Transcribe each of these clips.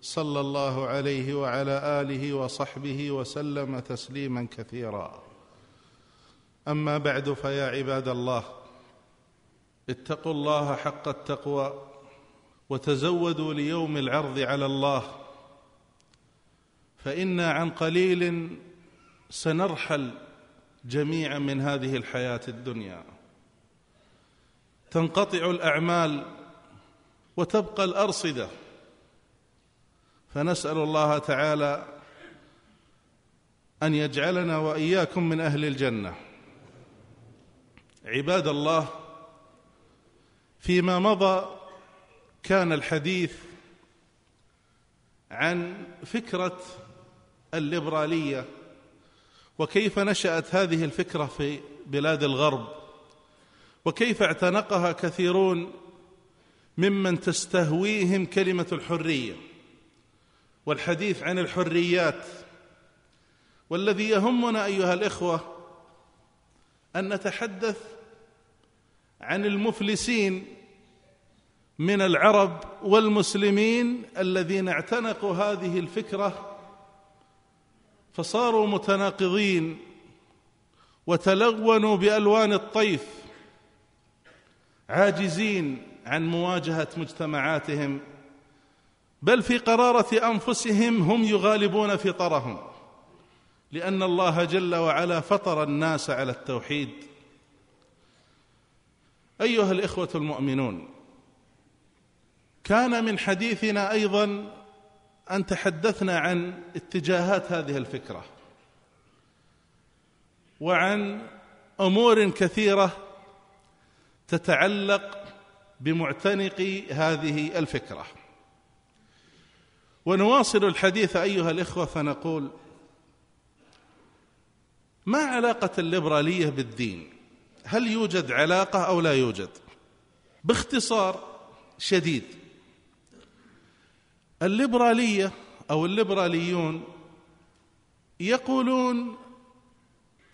صلى الله عليه وعلى آله وصحبه وسلم تسليما كثيرا. أما بعد فيا عباد الله اتقوا الله حق التقوى وتزودوا ليوم العرض على الله فانا عن قليل سنرحل جميعا من هذه الحياة الدنيا. تنقطع الأعمال وتبقى الأرصدة. فنسأل الله تعالى أن يجعلنا وإياكم من أهل الجنة. عباد الله فيما مضى كان الحديث عن فكرة الليبرالية وكيف نشأت هذه الفكرة في بلاد الغرب وكيف اعتنقها كثيرون ممن تستهويهم كلمة الحرية. والحديث عن الحريات والذي يهمنا أيها الإخوة أن نتحدث عن المفلسين من العرب والمسلمين الذين اعتنقوا هذه الفكرة فصاروا متناقضين وتلونوا بألوان الطيف عاجزين عن مواجهة مجتمعاتهم. بل في قرارة أنفسهم هم يغالبون فطرهم. لأن الله جل وعلا فطر الناس على التوحيد. أيها الإخوة المؤمنون كان من حديثنا أيضا أن تحدثنا عن اتجاهات هذه الفكرة وعن أمور كثيرة تتعلق بمعتنق هذه الفكرة. ونواصل الحديث أيها الإخوة فنقول ما علاقة الليبرالية بالدين؟ هل يوجد علاقة أو لا يوجد؟ باختصار شديد. الليبرالية أو الليبراليون يقولون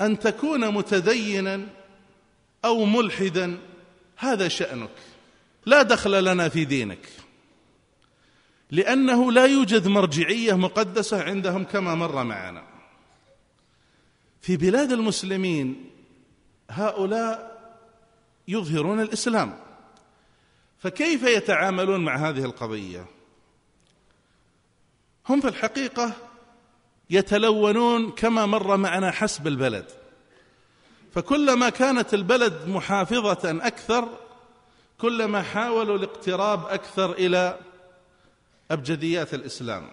أن تكون متدينا أو ملحدا هذا شأنك. لا دخل لنا في دينك. لأنه لا يوجد مرجعية مقدسة عندهم كما مر معنا. في بلاد المسلمين هؤلاء يظهرون الإسلام. فكيف يتعاملون مع هذه القضية؟ هم في الحقيقة يتلونون كما مر معنا حسب البلد. فكلما كانت البلد محافظة أكثر كلما حاولوا الاقتراب أكثر إلى أبجديات الإسلام.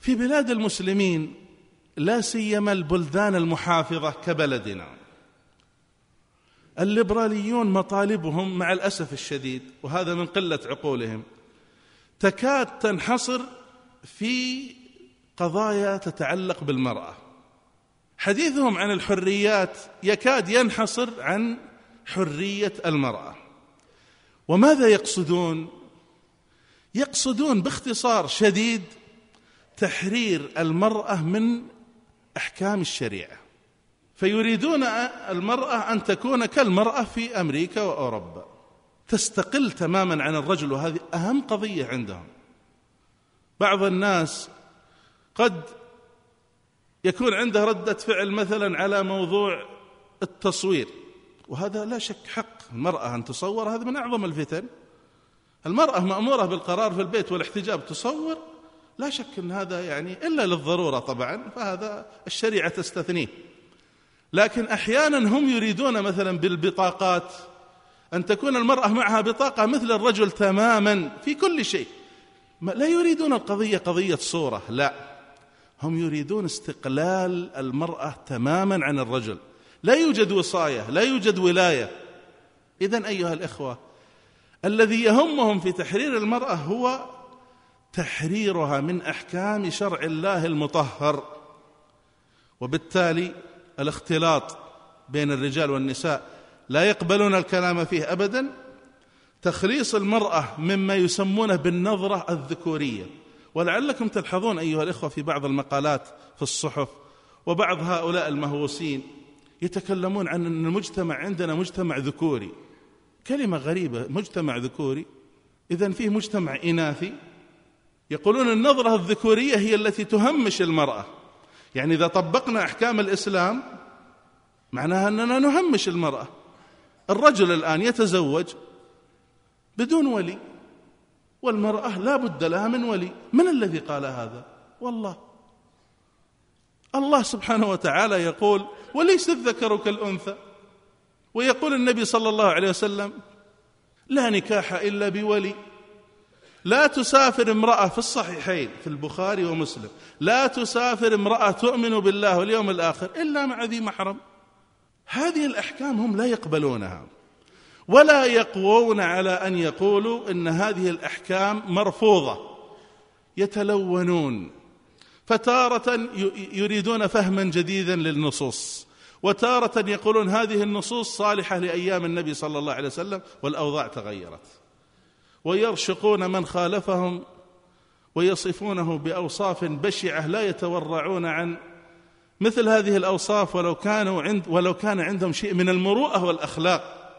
في بلاد المسلمين لا سيما البلدان المحافظة كبلدنا. الليبراليون مطالبهم مع الأسف الشديد وهذا من قلة عقولهم تكاد تنحصر في قضايا تتعلق بالمرأة. حديثهم عن الحريات يكاد ينحصر عن حرية المرأة. وماذا يقصدون؟ يقصدون باختصار شديد تحرير المرأة من أحكام الشريعة. فيريدون المرأة أن تكون كالمرأة في أمريكا وأوروبا. تستقل تماما عن الرجل وهذه أهم قضية عندهم. بعض الناس قد يكون عنده ردة فعل مثلا على موضوع التصوير وهذا لا شك حق المرأة أن تصور هذا من أعظم الفتن. المرأة مأمورة بالقرار في البيت والاحتجاب تصور لا شك إن هذا يعني إلا للضرورة طبعا فهذا الشريعة تستثنيه. لكن أحيانا هم يريدون مثلا بالبطاقات أن تكون المرأة معها بطاقة مثل الرجل تماما في كل شيء. لا يريدون القضية قضية صورة لا. هم يريدون استقلال المرأة تماما عن الرجل. لا يوجد وصاية لا يوجد ولاية. اذا أيها الإخوة الذي يهمهم في تحرير المرأة هو تحريرها من أحكام شرع الله المطهر. وبالتالي الاختلاط بين الرجال والنساء لا يقبلون الكلام فيه ابدا. تخليص المرأة مما يسمونه بالنظرة الذكورية. ولعلكم تلحظون أيها الإخوة في بعض المقالات في الصحف وبعض هؤلاء المهووسين يتكلمون عن إن المجتمع عندنا مجتمع ذكوري. كلمة غريبة مجتمع ذكوري. اذا فيه مجتمع إناثي. يقولون النظرة الذكورية هي التي تهمش المرأة. يعني إذا طبقنا أحكام الإسلام معناها أننا نهمش المرأة. الرجل الآن يتزوج بدون ولي والمرأة لا بد لها من ولي. من الذي قال هذا؟ والله. الله سبحانه وتعالى يقول وليس الذكر كالأنثى. ويقول النبي صلى الله عليه وسلم لا نكاح إلا بولي. لا تسافر امرأة في الصحيحين في البخاري ومسلم لا تسافر امرأة تؤمن بالله واليوم الآخر إلا مع ذي محرم. هذه الأحكام هم لا يقبلونها ولا يقوون على أن يقولوا إن هذه الأحكام مرفوضة. يتلونون فتارة يريدون فهما جديدا للنصوص. وتارة يقولون هذه النصوص صالحة لأيام النبي صلى الله عليه وسلم والأوضاع تغيرت. ويرشقون من خالفهم ويصفونه بأوصاف بشعة لا يتورعون عن مثل هذه الأوصاف ولو كانوا عند ولو كان عندهم شيء من المروءة والأخلاق.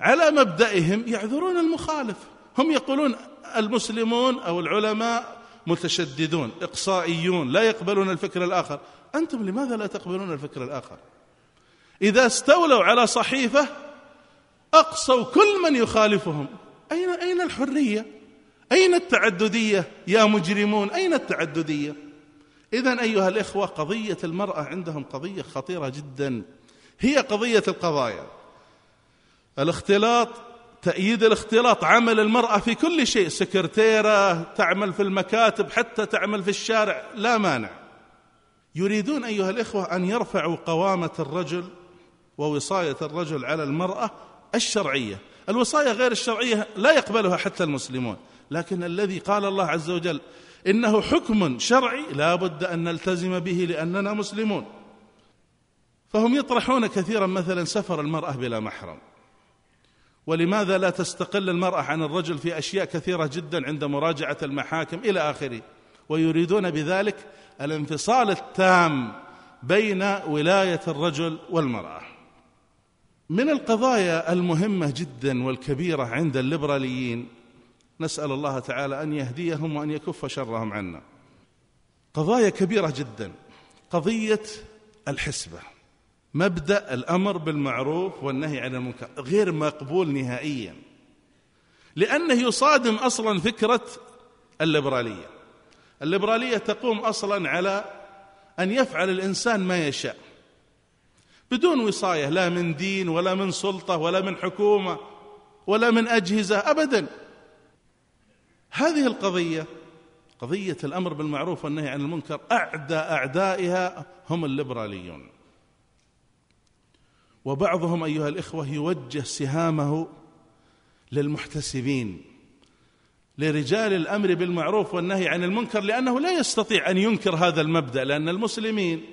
على مبدئهم يعذرون المخالف. هم يقولون المسلمون أو العلماء متشددون إقصائيون لا يقبلون الفكر الآخر. أنتم لماذا لا تقبلون الفكر الآخر؟ إذا استولوا على صحيفة أقصوا كل من يخالفهم. أين أين الحرية؟ أين التعددية؟ يا مجرمون أين التعددية؟ اذا أيها الإخوة قضية المرأة عندهم قضية خطيرة جدا. هي قضية القضايا. الاختلاط تأييد الاختلاط عمل المرأة في كل شيء سكرتيرة تعمل في المكاتب حتى تعمل في الشارع لا مانع. يريدون أيها الإخوة أن يرفعوا قوامة الرجل ووصاية الرجل على المرأة الشرعية. الوصاية غير الشرعية لا يقبلها حتى المسلمون. لكن الذي قال الله عز وجل إنه حكم شرعي لا بد أن نلتزم به لأننا مسلمون. فهم يطرحون كثيرا مثلا سفر المرأة بلا محرم. ولماذا لا تستقل المرأة عن الرجل في أشياء كثيرة جدا عند مراجعة المحاكم إلى آخره؟ ويريدون بذلك الانفصال التام بين ولاية الرجل والمرأة. من القضايا المهمة جدا والكبيرة عند الليبراليين نسأل الله تعالى أن يهديهم وأن يكف شرهم عنا. قضايا كبيرة جدا قضية الحسبة. مبدأ الأمر بالمعروف والنهي عن المنكر غير مقبول نهائيا. لأنه يصادم أصلا فكرة الليبرالية. الليبرالية تقوم أصلا على أن يفعل الإنسان ما يشاء. بدون وصاية لا من دين ولا من سلطة ولا من حكومة ولا من أجهزة ابدا. هذه القضية قضية الأمر بالمعروف والنهي عن المنكر أعدى أعدائها هم الليبراليون. وبعضهم أيها الإخوة يوجه سهامه للمحتسبين لرجال الأمر بالمعروف والنهي عن المنكر لأنه لا يستطيع أن ينكر هذا المبدأ لأن المسلمين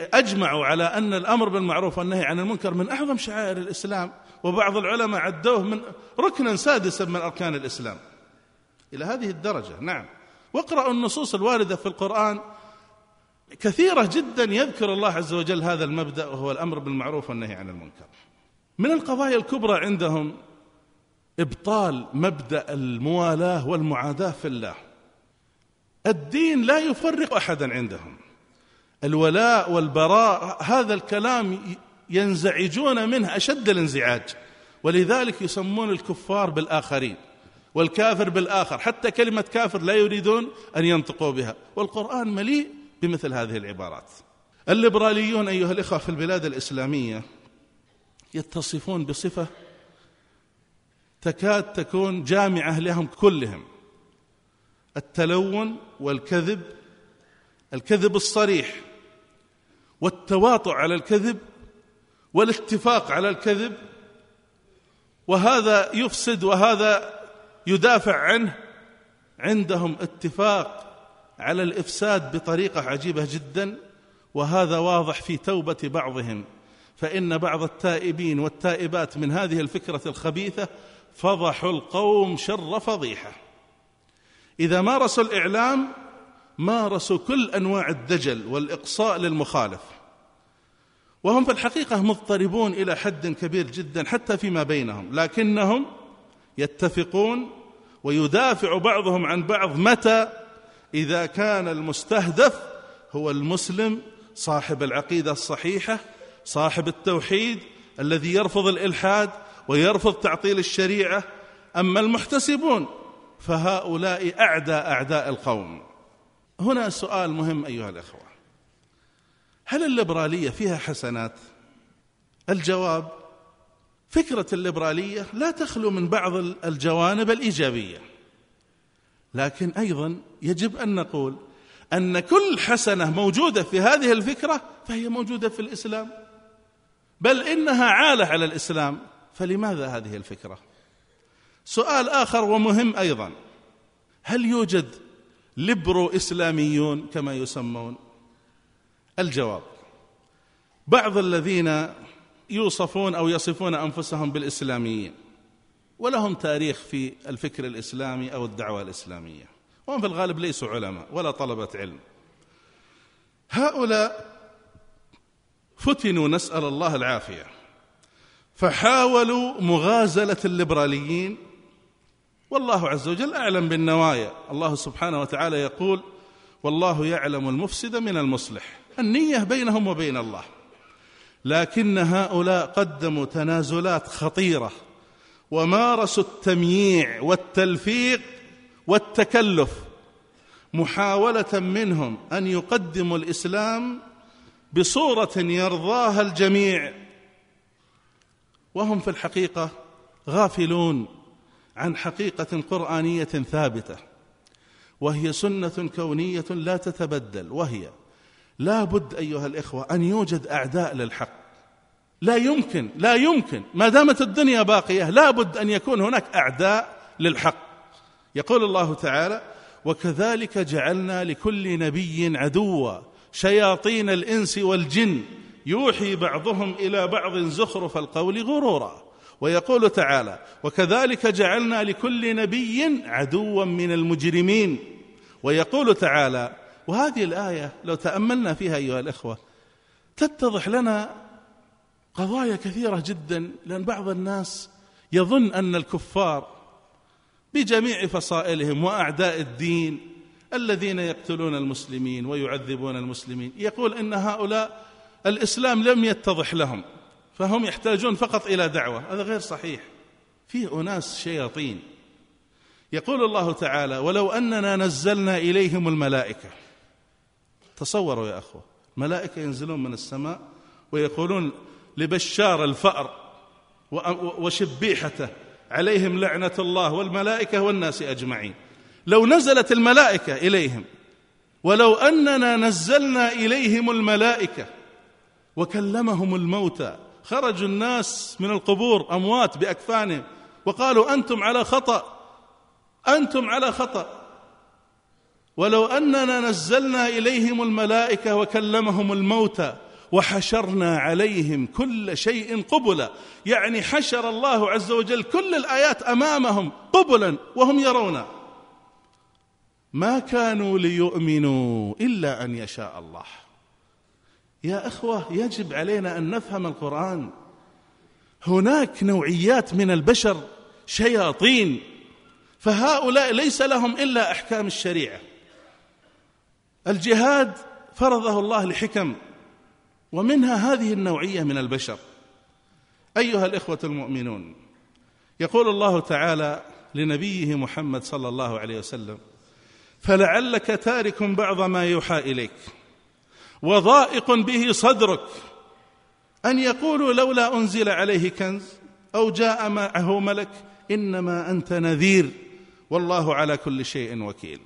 أجمعوا على أن الأمر بالمعروف والنهي عن المنكر من أعظم شعائر الإسلام وبعض العلماء عدوه من ركنا سادسا من أركان الإسلام. إلى هذه الدرجة نعم. واقرأوا النصوص الواردة في القرآن كثيرة جدا يذكر الله عز وجل هذا المبدأ وهو الأمر بالمعروف والنهي عن المنكر. من القضايا الكبرى عندهم إبطال مبدأ الموالاة والمعاداة في الله. الدين لا يفرق أحدا عندهم. الولاء والبراء هذا الكلام ينزعجون منه أشد الانزعاج. ولذلك يسمون الكفار بالآخرين والكافر بالآخر. حتى كلمة كافر لا يريدون أن ينطقوا بها. والقرآن مليء بمثل هذه العبارات. الليبراليون أيها الإخوة في البلاد الإسلامية يتصفون بصفة تكاد تكون جامعة لهم كلهم. التلون والكذب الكذب الصريح والتواطؤ على الكذب والاتفاق على الكذب وهذا يفسد وهذا يدافع عنه. عندهم اتفاق على الإفساد بطريقة عجيبة جدا وهذا واضح في توبة بعضهم. فإن بعض التائبين والتائبات من هذه الفكرة الخبيثة فضحوا القوم شر فضيحة. إذا مارسوا الإعلام مارسوا كل أنواع الدجل والإقصاء للمخالف. وهم في الحقيقة مضطربون إلى حد كبير جدا حتى فيما بينهم لكنهم يتفقون ويدافع بعضهم عن بعض متى إذا كان المستهدف هو المسلم صاحب العقيدة الصحيحة صاحب التوحيد الذي يرفض الإلحاد ويرفض تعطيل الشريعة. أما المحتسبون فهؤلاء اعدى أعداء القوم. هنا سؤال مهم أيها الأخوة. هل الليبرالية فيها حسنات؟ الجواب فكرة الليبرالية لا تخلو من بعض الجوانب الإيجابية. لكن أيضا يجب أن نقول أن كل حسنة موجودة في هذه الفكرة فهي موجودة في الإسلام. بل إنها عالة على الإسلام فلماذا هذه الفكرة؟ سؤال آخر ومهم أيضا. هل يوجد لبرو اسلاميون كما يسمون؟ الجواب بعض الذين يوصفون أو يصفون أنفسهم بالإسلاميين. ولهم تاريخ في الفكر الإسلامي أو الدعوة الإسلامية. وهم في الغالب ليسوا علماء ولا طلبة علم. هؤلاء فتنوا نسأل الله العافية. فحاولوا مغازلة الليبراليين. والله عز وجل أعلم بالنوايا. الله سبحانه وتعالى يقول والله يعلم المفسد من المصلح. النية بينهم وبين الله. لكن هؤلاء قدموا تنازلات خطيرة. ومارسوا التمييع والتلفيق والتكلف محاولة منهم أن يقدموا الإسلام بصورة يرضاها الجميع. وهم في الحقيقة غافلون عن حقيقة قرآنية ثابتة وهي سنة كونية لا تتبدل وهي لا بد أيها الإخوة أن يوجد أعداء للحق. لا يمكن لا يمكن. ما دامت الدنيا باقية لا بد أن يكون هناك أعداء للحق. يقول الله تعالى وكذلك جعلنا لكل نبي عدوا شياطين الإنس والجن. يوحي بعضهم إلى بعض زخرف القول غرورا. ويقول تعالى وكذلك جعلنا لكل نبي عدوا من المجرمين. ويقول تعالى وهذه الآية لو تأملنا فيها أيها الأخوة تتضح لنا قضايا كثيرة جدا لأن بعض الناس يظن أن الكفار بجميع فصائلهم وأعداء الدين الذين يقتلون المسلمين ويعذبون المسلمين. يقول إن هؤلاء الإسلام لم يتضح لهم فهم يحتاجون فقط إلى دعوة. هذا غير صحيح. في أناس شياطين. يقول الله تعالى ولو أننا نزلنا إليهم الملائكة تصوروا يا أخوة ملائكه ينزلون من السماء ويقولون لبشار الفأر وشبيحته. عليهم لعنة الله والملائكة والناس أجمعين. لو نزلت الملائكة إليهم ولو أننا نزلنا إليهم الملائكة وكلمهم الموتى خرجوا الناس من القبور أموات بأكفانهم وقالوا أنتم على خطأ أنتم على خطأ. ولو أننا نزلنا إليهم الملائكة وكلمهم الموتى وحشرنا عليهم كل شيء قبلا. يعني حشر الله عز وجل كل الآيات أمامهم قبلا وهم يرون. ما كانوا ليؤمنوا إلا أن يشاء الله. يا إخوة يجب علينا أن نفهم القرآن. هناك نوعيات من البشر شياطين فهؤلاء ليس لهم إلا أحكام الشريعة. الجهاد فرضه الله لحكم. ومنها هذه النوعية من البشر. أيها الإخوة المؤمنون يقول الله تعالى لنبيه محمد صلى الله عليه وسلم فلعلك تارك بعض ما يوحى إليك وضائق به صدرك أن يقولوا لولا أنزل عليه كنز أو جاء معه ملك إنما أنت نذير والله على كل شيء وكيل.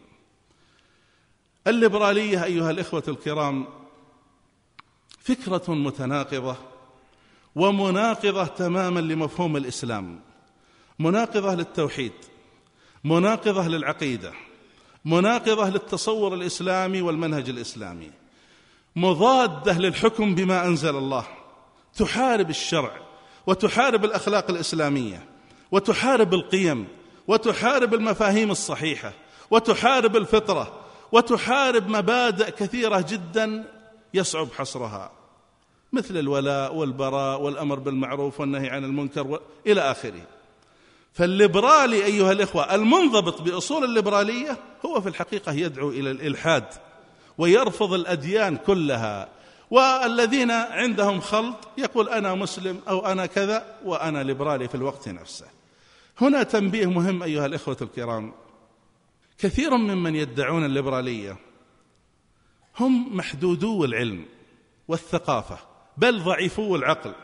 الليبرالية أيها الإخوة الكرام فكرة متناقضة ومناقضة تماما لمفهوم الإسلام. مناقضة للتوحيد مناقضة للعقيدة مناقضة للتصور الإسلامي والمنهج الإسلامي. مضادة للحكم بما أنزل الله. تحارب الشرع وتحارب الأخلاق الإسلامية وتحارب القيم وتحارب المفاهيم الصحيحة وتحارب الفطرة وتحارب مبادئ كثيرة جدا يصعب حصرها. مثل الولاء والبراء والأمر بالمعروف والنهي عن المنكر. إلى آخره. فالليبرالي أيها الإخوة المنضبط بأصول الليبرالية هو في الحقيقة يدعو إلى الإلحاد ويرفض الأديان كلها. والذين عندهم خلط يقول أنا مسلم أو أنا كذا وأنا ليبرالي في الوقت نفسه. هنا تنبيه مهم أيها الإخوة الكرام. كثير ممن يدعون الليبرالية هم محدودو العلم والثقافة بل ضعيفو العقل.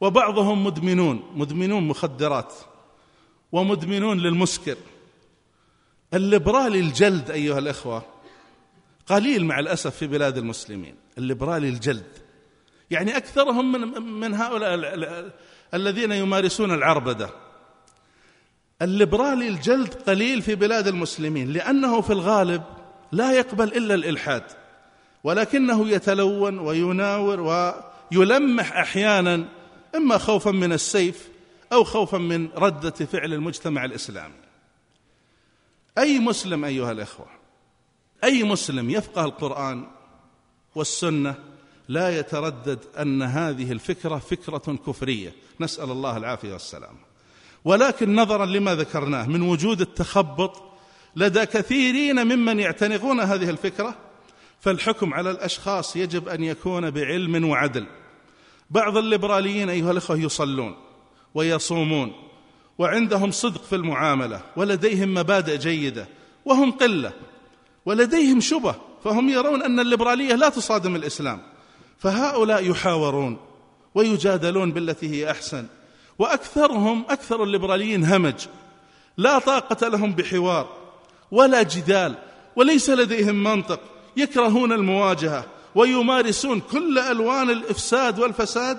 وبعضهم مدمنون مدمنون مخدرات ومدمنون للمسكر. الليبرالي الجلد أيها الأخوة قليل مع الأسف في بلاد المسلمين. الليبرالي الجلد. يعني أكثرهم من من هؤلاء الذين يمارسون العربدة. الليبرالي الجلد قليل في بلاد المسلمين لأنه في الغالب لا يقبل إلا الإلحاد ولكنه يتلون ويناور ويلمح أحيانا إما خوفا من السيف أو خوفا من ردة فعل المجتمع الإسلامي. أي مسلم أيها الإخوة أي مسلم يفقه القرآن والسنة لا يتردد أن هذه الفكرة فكرة كفرية. نسأل الله العافية والسلامة. ولكن نظرا لما ذكرناه من وجود التخبط لدى كثيرين ممن يعتنقون هذه الفكرة فالحكم على الأشخاص يجب أن يكون بعلم وعدل. بعض الليبراليين أيها الإخوة يصلون ويصومون وعندهم صدق في المعاملة ولديهم مبادئ جيدة وهم قلة ولديهم شبه فهم يرون أن الليبرالية لا تصادم الإسلام. فهؤلاء يحاورون ويجادلون بالتي هي أحسن وأكثرهم أكثر الليبراليين همج لا طاقة لهم بحوار. ولا جدال وليس لديهم منطق يكرهون المواجهة ويمارسون كل ألوان الإفساد والفساد.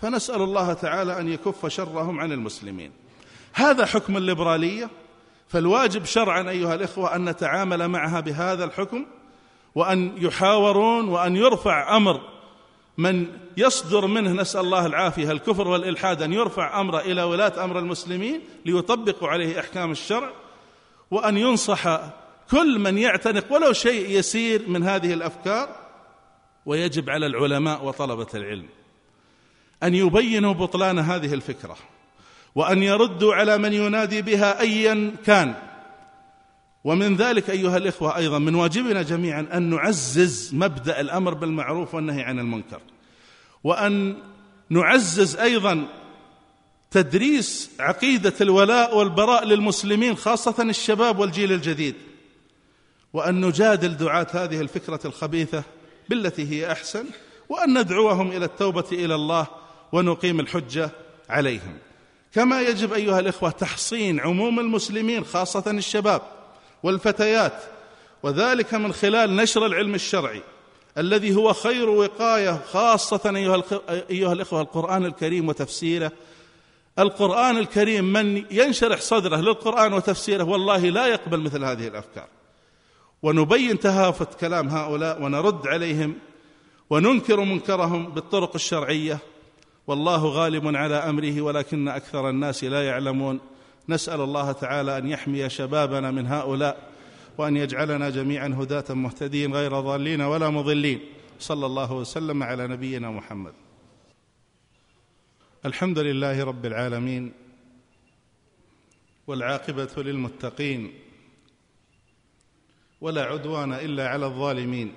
فنسأل الله تعالى أن يكف شرهم عن المسلمين. هذا حكم الليبرالية. فالواجب شرعا أيها الإخوة أن نتعامل معها بهذا الحكم وأن يحاورون وأن يرفع أمر من يصدر منه نسأل الله العافية الكفر والإلحاد أن يرفع امره إلى ولاة أمر المسلمين ليطبقوا عليه إحكام الشرع. وأن ينصح كل من يعتنق ولو شيء يسير من هذه الأفكار ويجب على العلماء وطلبة العلم أن يبينوا بطلان هذه الفكرة وأن يردوا على من ينادي بها ايا كان. ومن ذلك أيها الإخوة أيضا من واجبنا جميعا أن نعزز مبدأ الأمر بالمعروف والنهي عن المنكر وأن نعزز أيضا تدريس عقيدة الولاء والبراء للمسلمين خاصة الشباب والجيل الجديد. وأن نجادل دعاة هذه الفكرة الخبيثة بالتي هي أحسن وأن ندعوهم إلى التوبة إلى الله ونقيم الحجة عليهم. كما يجب أيها الإخوة تحصين عموم المسلمين خاصة الشباب والفتيات وذلك من خلال نشر العلم الشرعي الذي هو خير وقاية خاصة أيها أيها الإخوة القرآن الكريم وتفسيره القرآن الكريم من ينشرح صدره للقرآن وتفسيره والله لا يقبل مثل هذه الأفكار. ونبين تهافت كلام هؤلاء ونرد عليهم وننكر منكرهم بالطرق الشرعية. والله غالب على أمره ولكن أكثر الناس لا يعلمون. نسأل الله تعالى أن يحمي شبابنا من هؤلاء وأن يجعلنا جميعا هداة مهتدين غير ضالين ولا مضلين. صلى الله وسلم على نبينا محمد. الحمد لله رب العالمين والعاقبة للمتقين ولا عدوان إلا على الظالمين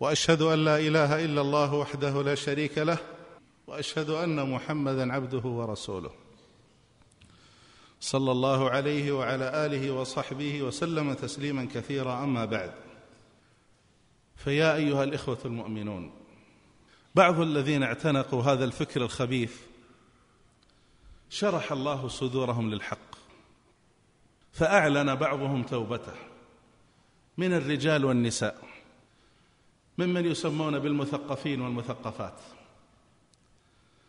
وأشهد أن لا إله إلا الله وحده لا شريك له وأشهد أن محمدا عبده ورسوله صلى الله عليه وعلى آله وصحبه وسلم تسليما كثيرا. أما بعد فيا أيها الإخوة المؤمنون بعض الذين اعتنقوا هذا الفكر الخبيث شرح الله صدورهم للحق فأعلن بعضهم توبته من الرجال والنساء ممن يسمون بالمثقفين والمثقفات.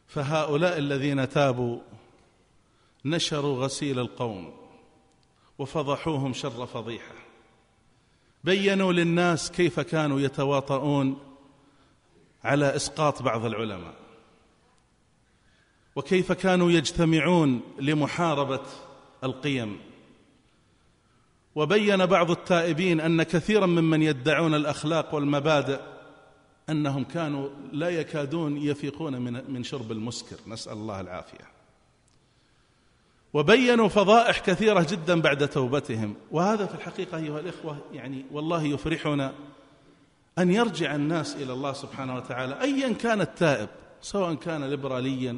فهؤلاء الذين تابوا نشروا غسيل القوم وفضحوهم شر فضيحة بينوا للناس كيف كانوا يتواطؤون على إسقاط بعض العلماء. وكيف كانوا يجتمعون لمحاربة القيم. وبين بعض التائبين أن كثيرا ممن يدعون الأخلاق والمبادئ أنهم كانوا لا يكادون يفيقون من من شرب المسكر. نسأل الله العافية. وبينوا فضائح كثيرة جدا بعد توبتهم. وهذا في الحقيقة أيها الإخوة يعني والله يفرحنا أن يرجع الناس إلى الله سبحانه وتعالى ايا كان التائب سواء كان ليبراليا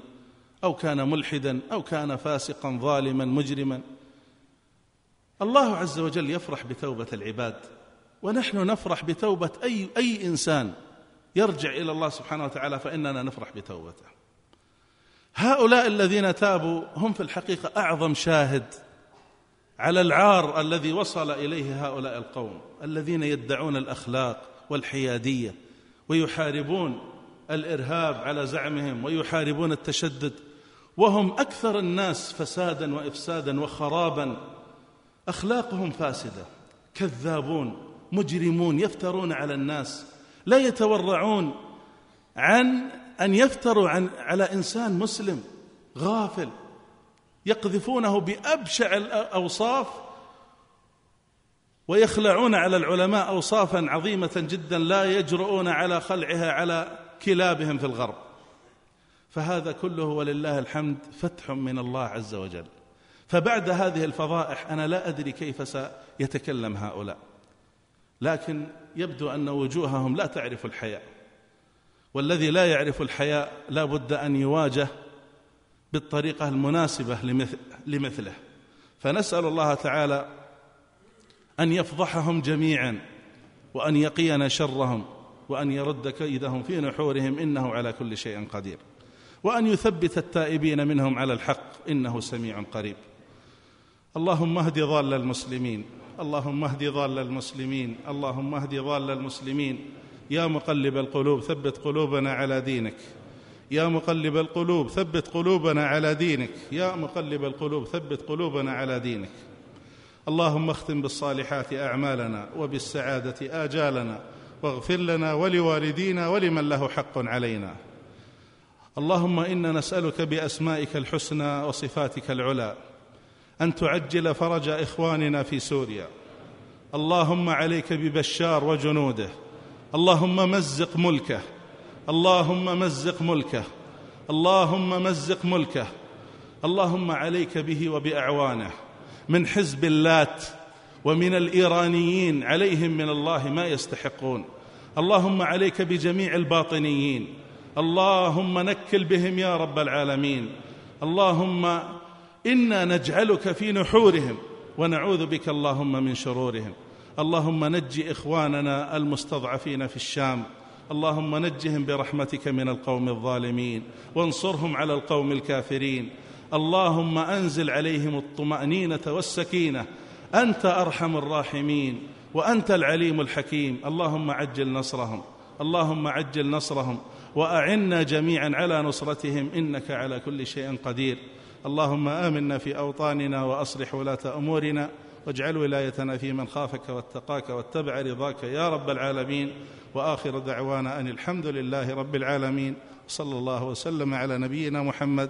أو كان ملحدا أو كان فاسقا ظالما مجرما. الله عز وجل يفرح بتوبة العباد ونحن نفرح بتوبة أي أي إنسان يرجع إلى الله سبحانه وتعالى فإننا نفرح بتوبته. هؤلاء الذين تابوا هم في الحقيقة أعظم شاهد على العار الذي وصل إليه هؤلاء القوم الذين يدعون الأخلاق والحيادية ويحاربون الإرهاب على زعمهم ويحاربون التشدد وهم أكثر الناس فسادا وإفسادا وخرابا. أخلاقهم فاسدة كذابون مجرمون يفترون على الناس لا يتورعون عن أن يفتروا عن على إنسان مسلم غافل يقذفونه بأبشع الأوصاف ويخلعون على العلماء اوصافا عظيمة جدا لا يجرؤون على خلعها على كلابهم في الغرب. فهذا كله ولله الحمد فتح من الله عز وجل. فبعد هذه الفضائح أنا لا أدري كيف سيتكلم هؤلاء. لكن يبدو أن وجوههم لا تعرف الحياء. والذي لا يعرف الحياء لا بد أن يواجه بالطريقة المناسبة لمثله. فنسأل الله تعالى أن يفضحهم جميعا وأن يقينا شرهم وأن يرد كيدهم في نحورهم إنه على كل شيء قدير. وأن يثبت التائبين منهم على الحق إنه سميع قريب. اللهم اهد ضال المسلمين اللهم اهد ضال المسلمين اللهم اهد ضال المسلمين. يا مقلب القلوب ثبت قلوبنا على دينك. يا مقلب القلوب ثبت قلوبنا على دينك. يا مقلب القلوب ثبت قلوبنا على دينك. اللهم اختم بالصالحات أعمالنا وبالسعادة آجالنا واغفر لنا ولوالدينا ولمن له حق علينا. اللهم إنا نسألك بأسمائك الحسنى وصفاتك العلى أن تعجل فرج إخواننا في سوريا. اللهم عليك ببشار وجنوده. اللهم مزق ملكه. اللهم مزق ملكه. اللهم مزق ملكه. اللهم عليك به وبأعوانه. من حزب اللات ومن الإيرانيين عليهم من الله ما يستحقون. اللهم عليك بجميع الباطنيين. اللهم نكل بهم يا رب العالمين. اللهم إنا نجعلك في نحورهم ونعوذ بك اللهم من شرورهم. اللهم نج إخواننا المستضعفين في الشام. اللهم نجهم برحمتك من القوم الظالمين. وانصرهم على القوم الكافرين. اللهم أنزل عليهم الطمأنينة والسكينة. أنت أرحم الراحمين وأنت العليم الحكيم. اللهم عجل نصرهم. اللهم عجل نصرهم. وأعنا جميعا على نصرتهم. إنك على كل شيء قدير. اللهم آمنا في أوطاننا وأصلح ولاة أمورنا. واجعل ولايتنا في من خافك واتقاك واتبع رضاك يا رب العالمين. وآخر دعوانا أن الحمد لله رب العالمين. صلى الله وسلم على نبينا محمد